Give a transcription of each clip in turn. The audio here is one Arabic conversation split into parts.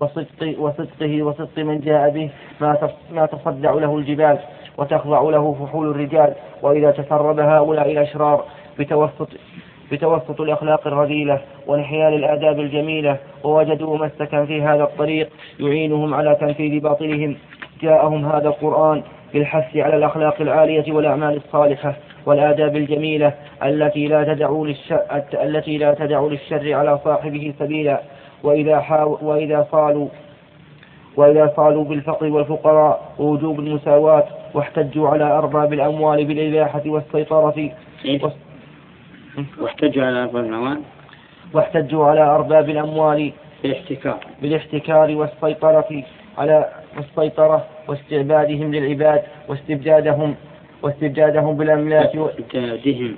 وصدق وصدقه وصدق من جاء به ما تصدع له الجبال وتخضع له فحول الرجال وإذا تسرب هؤلاء الأشرار بتوسط بتوسط الأخلاق الرذيلة وانحيال الآداب الجميلة ووجدوا مسكا في هذا الطريق يعينهم على تنفيذ باطلهم. جاءهم هذا القرآن بالحث على الأخلاق العالية والأعمال الصالحة والآداب الجميلة التي لا تدع للشر التي لا تدع للشر على صاحبه سبيلا. وإذا حاو وإذا صالوا وإذا صالوا بالفقر والفقراء ووجوب المساواة واحتجوا على أرباب الأموال بالإباحة والسيطرة. إيه؟ واحتجوا على أرباب الأموال؟ واحتجوا على أرباب الأموال بالاحتكار. بالاحتكار والسيطرة على السيطرة واستعبادهم للعباد واستبدادهم واستبدادهم بالأملاك واستبدادهم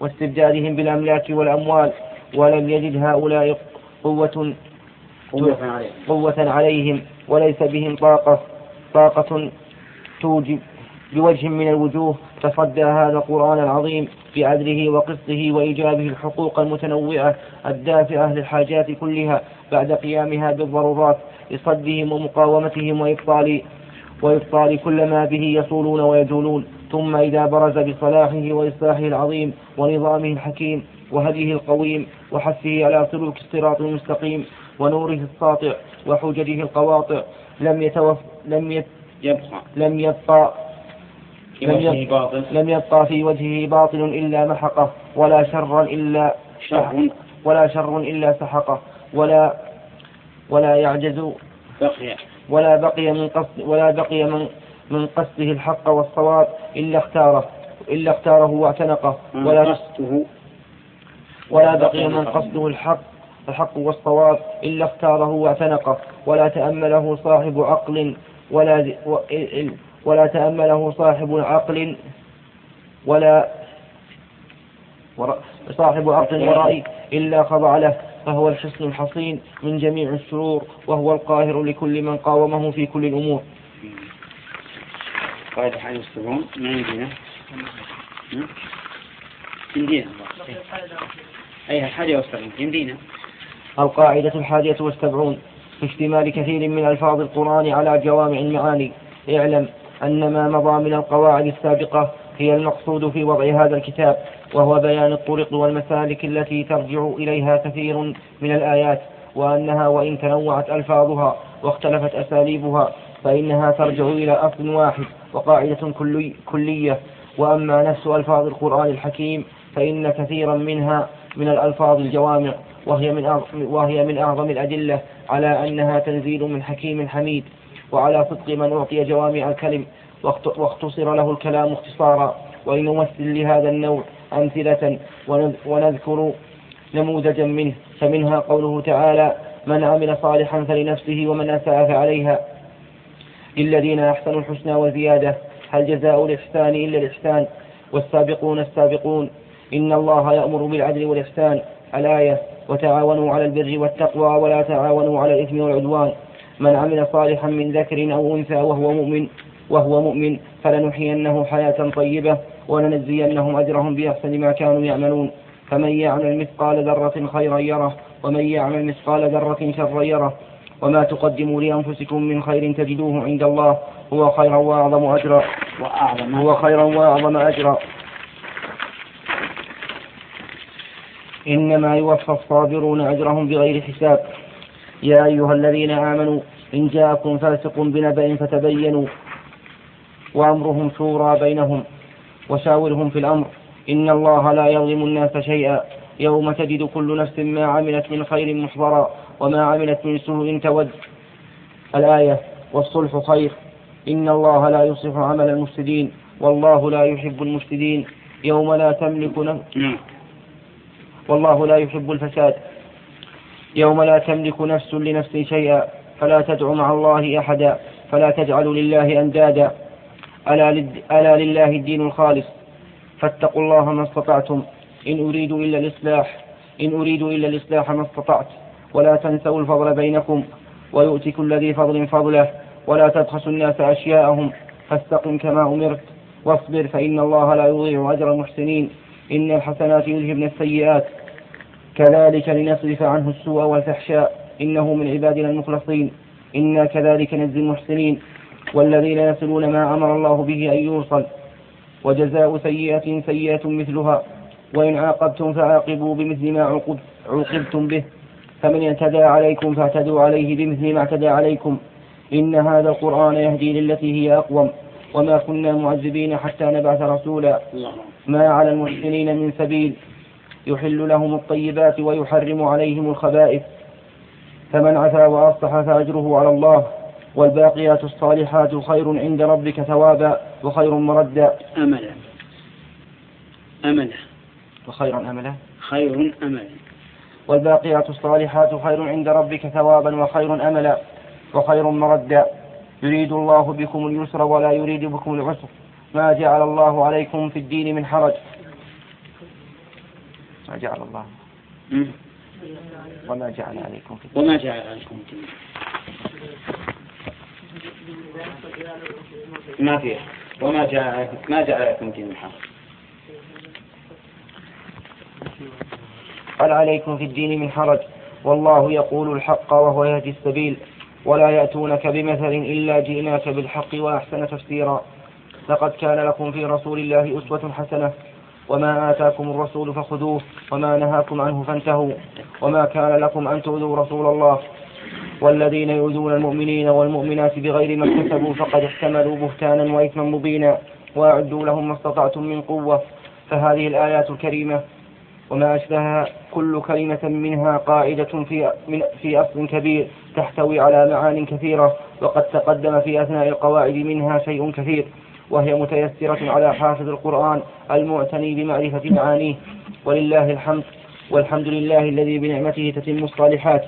واستبدادهم بالأملاك والأموال. ولم يجد هؤلاء قوة قوة عليهم. وليس بهم طاقة طاقة توجب بوجه من الوجوه. تصدى هذا القرآن العظيم بعدله وقسطه وإيجابه الحقوق المتنوعة الدافعة للحاجات كلها بعد قيامها بالضرورات لصدهم ومقاومتهم وإبطال وإبطال كل ما به يصولون ويجولون. ثم إذا برز بصلاحه وإصلاحه العظيم ونظامه الحكيم وهديه القويم وحثه على سلوك الصراط المستقيم ونوره الساطع وحججه القواطع. لم يتوف لم يت يبقى. لم يبقى. لم يبقى, لم يبقى في وجهه باطل إلا محقه ولا شرا إلا شر. ولا شر إلا سحقه. ولا ولا يعجز. بقي. ولا بقي من قصد ولا بقي من من قصده الحق والصواب إلا اختاره إلا اختاره واعتنقه. ولا قصده ولا بقي من قصده الحق الحق والصواب إلا اختاره واعتنقه ولا تأمله صاحب عقل ولا ولا تأمله صاحب عقل ولا صاحب عقل ورأي إلا خضع له فهو الحصن الحصين من جميع الشرور وهو القاهر لكل من قاومه في كل الأمور. عندنا أي الحادية والسبعون عندنا القاعدة الحادية والسبعون في اشتمال كثير من ألفاظ القرآن على جوامع المعاني. اعلم أن ما مضى من القواعد السابقة هي المقصود في وضع هذا الكتاب وهو بيان الطرق والمسالك التي ترجع إليها كثير من الآيات وأنها وإن تنوعت ألفاظها واختلفت أساليبها فإنها ترجع إلى أصل واحد وقاعدة كلي كلية. وأما نفس ألفاظ القرآن الحكيم فإن كثيرا منها من الألفاظ الجوامع وهي من وهي من أعظم الأدلة على أنها تنزيل من حكيم حميد وعلى صدق من أعطي جوامع الكلم واختصر له الكلام اختصارا. ولنمثل لهذا النوع أمثلة ونذكر نموذجا منه فمنها قوله تعالى من عمل صالحا فلنفسه ومن أساء فعليها. للذين أحسنوا الحسنى وزيادة هل جزاء الإحسان إلا الإحسان؟ والسابقون السابقون إن الله يأمر بالعدل والإحسان الآية وتعاونوا على البر والتقوى ولا تعاونوا على الإثم والعدوان من عمل صالحا من ذكر أو أنثى وهو مؤمن وهو مؤمن فلنحيينه حياة طيبة ولنجزينهم أجرهم بأحسن ما كانوا يعملون فمن يعمل مثقال ذرة خيرا يره ومن يعمل مثقال ذرة شرا يره وما تقدموا لأنفسكم من خير تجدوه عند الله هو خيرا وأعظم أجرا وأعظم هو خيرا وأعظم أجرا. إنما يوفى الصابرون أجرهم بغير حساب. يا أيها الذين آمنوا إن جاءكم فاسق بنبأ فتبينوا. وأمرهم شورى بينهم وشاورهم في الأمر. إن الله لا يظلم الناس شيئا. يوم تجد كل نفس ما عملت من خير محضرا وما عملت من سوء تود. الآية والصلح خير. إن الله لا يصلح عمل المفسدين. والله لا يحب المفسدين. يوم لا تملك نفس نعم. والله لا يحب الفساد. يوم لا تملك نفس لنفس شيئا فلا تدع مع الله أحدا فلا تجعلوا لله أندادا. ألا, ألا لله الدين الخالص. فاتقوا الله ما استطعتم. إن أريد إلا الإصلاح إن أريد إلا الإصلاح ما استطعت. ولا تنسوا الفضل بينكم ويؤتي كل ذي فضل فضله. ولا تبخسوا الناس أشياءهم فاستقم كما أمرت. واصبر فإن الله لا يضيع أجر المحسنين. إن الحسنات يذهبن السيئات. كذلك لنصرف عنه السوء والفحشاء. إنه من عبادنا المخلصين. إنا كذلك نجزي المحسنين. والذين يصلون ما أمر الله به أن يوصل. وجزاء سيئة سيئة مثلها. وإن عاقبتم فعاقبوا بمثل ما عوقبتم به. فمن اعتدى عليكم فاعتدوا عليه بمثل ما اعتدى عليكم. إن هذا القرآن يهدي للتي هي أقوم. وما كنا معذبين حتى نبعث رسولا. ما على المحسنين من سبيل. يحل لهم الطيبات ويحرم عليهم الخبائث. فمن عفا وأصلح فأجره على الله. والباقيات الصالحات خير عند ربك ثوابا وخير مردا. أملا. أملا. وخير أملا. خير أملا. والباقيات الصالحات خير عند ربك ثوابا وخير أملا. وخير مردا. يريد الله بكم اليسر ولا يريد بكم العسر. ما جعل الله عليكم في الدين من حرج. ما جعل الله. وما جعل عليكم في الدين. وما جعل عليكم في الدين. ما فيه وما جعل ما جعل عليكم في الدين من حرج. هل عليكم في الدين من حرج؟ والله يقول الحق وهو يهدي السبيل. ولا يأتونك بمثل إلا جئناك بالحق وأحسن تفسيرا. لقد كان لكم في رسول الله أسوة حسنة. وما آتاكم الرسول فخذوه وما نهاكم عنه فانتهوا. وما كان لكم أن تؤذوا رسول الله. والذين يؤذون المؤمنين والمؤمنات بغير ما اكتسبوا فقد احتملوا بهتانا وإثما مبينا. وأعدوا لهم ما استطعتم من قوة. فهذه الآيات الكريمة وما أشبهها كل كلمة منها قاعدة في من في أصل كبير تحتوي على معان كثيرة وقد تقدم في أثناء القواعد منها شيء كثير وهي متيسرة على حافظ القرآن المعتني بمعرفة معانيه. ولله الحمد والحمد لله الذي بنعمته تتم الصالحات.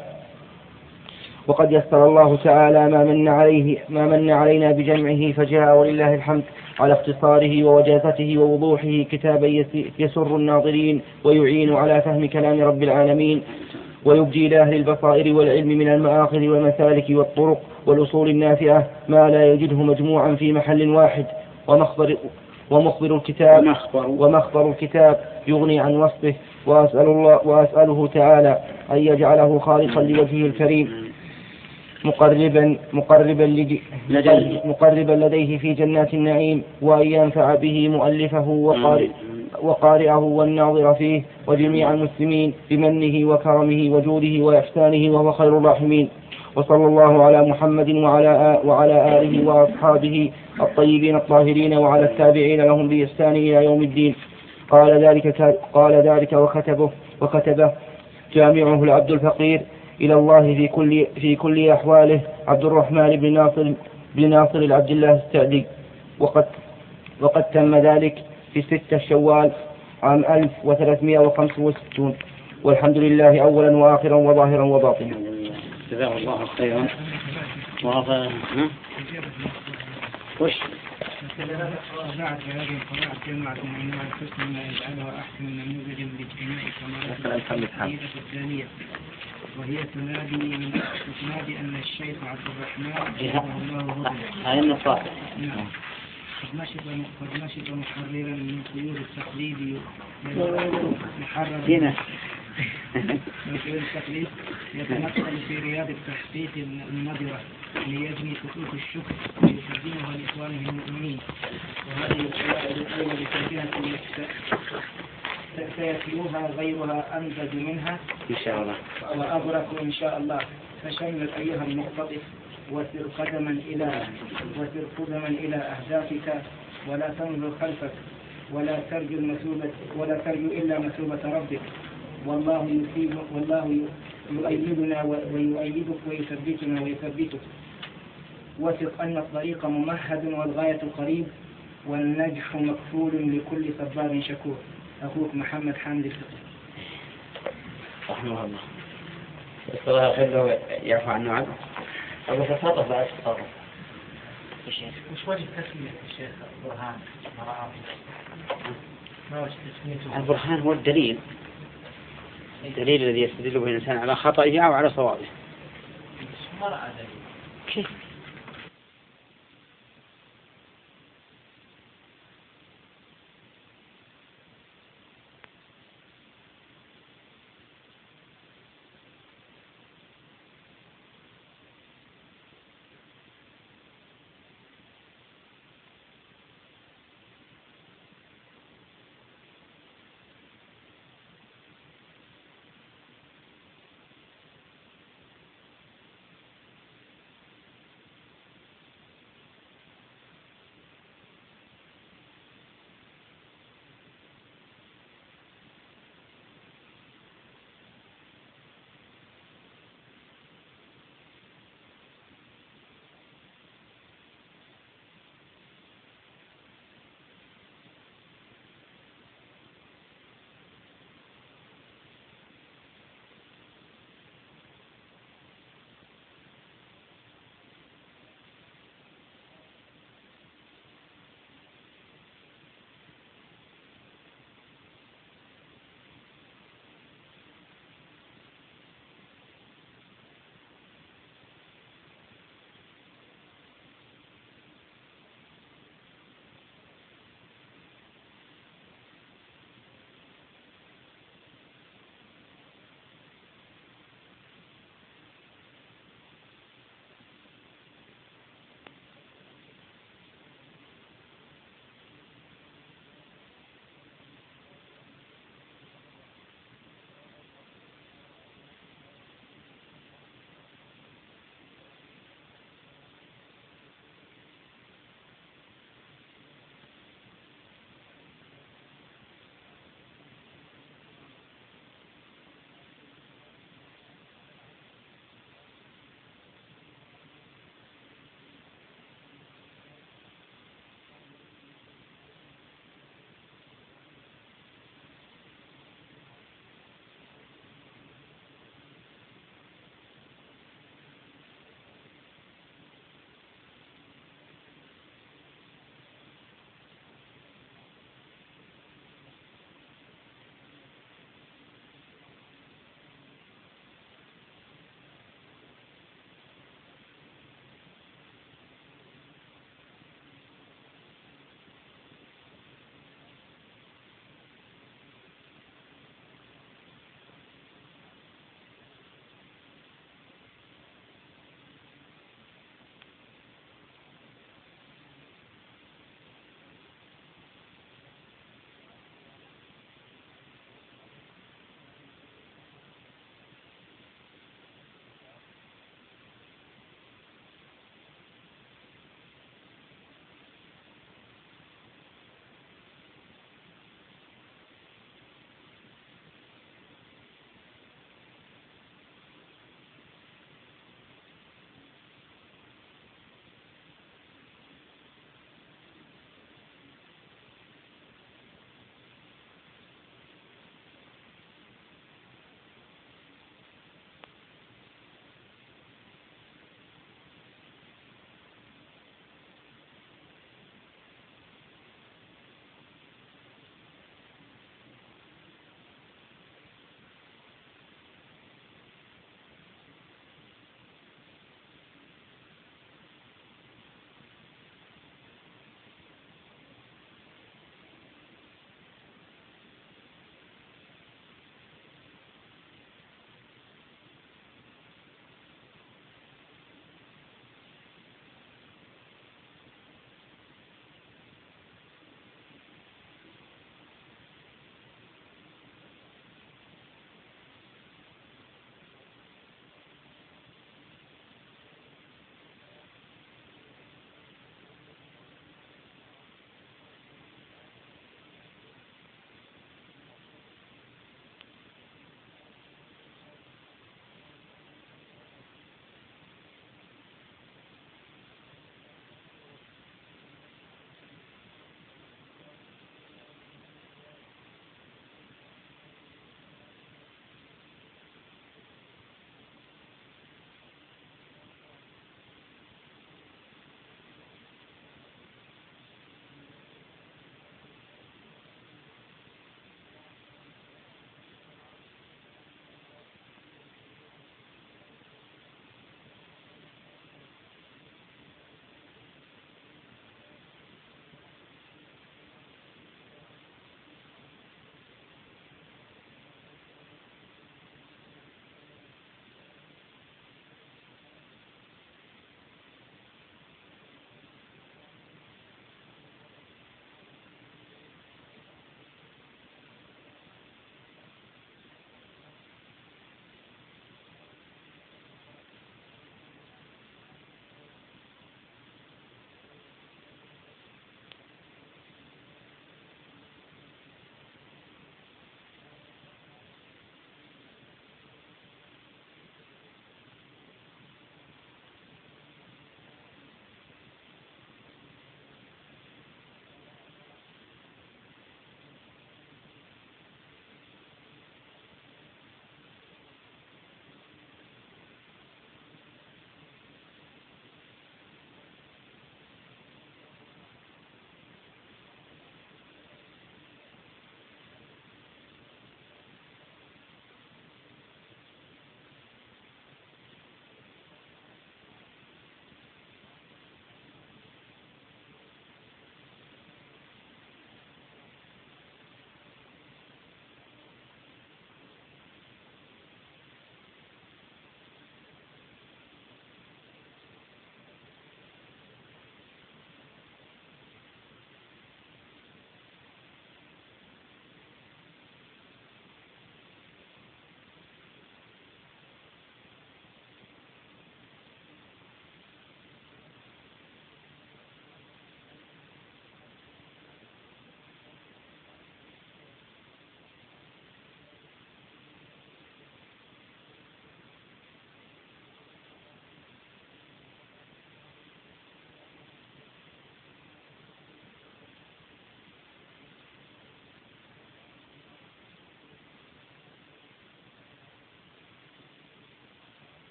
وقد يسر الله تعالى ما من عليه ما من علينا بجمعه فجاء ولله الحمد. على اختصاره ووجازته ووضوحه كتابا يسر الناظرين ويعين على فهم كلام رب العالمين ويبدي لأهل البصائر والعلم من المآخذ والمسالك والطرق والأصول النافعة ما لا يجده مجموعا في محل واحد. ومخبر ومخبر الكتاب ومخبر. الكتاب يغني عن وصفه. وأسأل الله وأسأله تعالى أن يجعله خالصا لوجهه الكريم. مقربا مقربا مقربا لديه في جنات النعيم وأن ينفع به مؤلفه وقارئ وقارئه والناظر فيه وجميع المسلمين بمنه وكرمه وجوده وإحسانه وهو خير الراحمين. وصلى الله على محمد وعلى وعلى آله وأصحابه الطيبين الطاهرين وعلى التابعين لهم بإحسان إلى يوم الدين. قال ذلك قال ذلك وكتبه وكتبه جامعه العبد الفقير إلى الله في كل في كل أحواله عبد الرحمن بن ناصر بن ناصر العبد الله السعدي وقد وقد تم ذلك في ستة شوال عام 1365 والحمد لله أولا وآخرا وظاهرا وباطنا. جزاه الله خيرا. وش؟ بعد هذه القواعد جمعت من الحسن ما يجعلها احسن نموذجا لاجتماع الكمالات الثانية وهي تنادي من تنادي أن الشيخ عبد الرحمن حفظه الله النصائح نعم قد نشط قد نشط محررا من قيود التقليد محررا قيود التقليد يتنقل في رياض التحقيق النادرة ليجني خطوط الشكر ويقدمها لإخوانه المؤمنين. وهذه القواعد الأولى بتنبيه سيتلوها غيرها أنجز منها. إن شاء الله. وأبرك إن شاء الله. فشمل أيها المقتطف وسر قدما إلى وسر قدما إلى أهدافك ولا تنظر خلفك ولا ترجو المثوبة ولا ترجو إلا مثوبة ربك. والله يثيب والله يؤيدنا ويؤيدك ويثبتنا ويثبتك. وثق أن الطريق ممهد والغاية قريب والنجح مكفول لكل صبار شكور. أخوك محمد حامد الفقه رحمه الله. يسأل الله خير يعفو عنه عنه. أو يتصرف بعد التصرف وش وجه تسمية الشيخ برهان البرهان هو الدليل. الدليل الذي يستدل به الإنسان على خطئه أو على صوابه.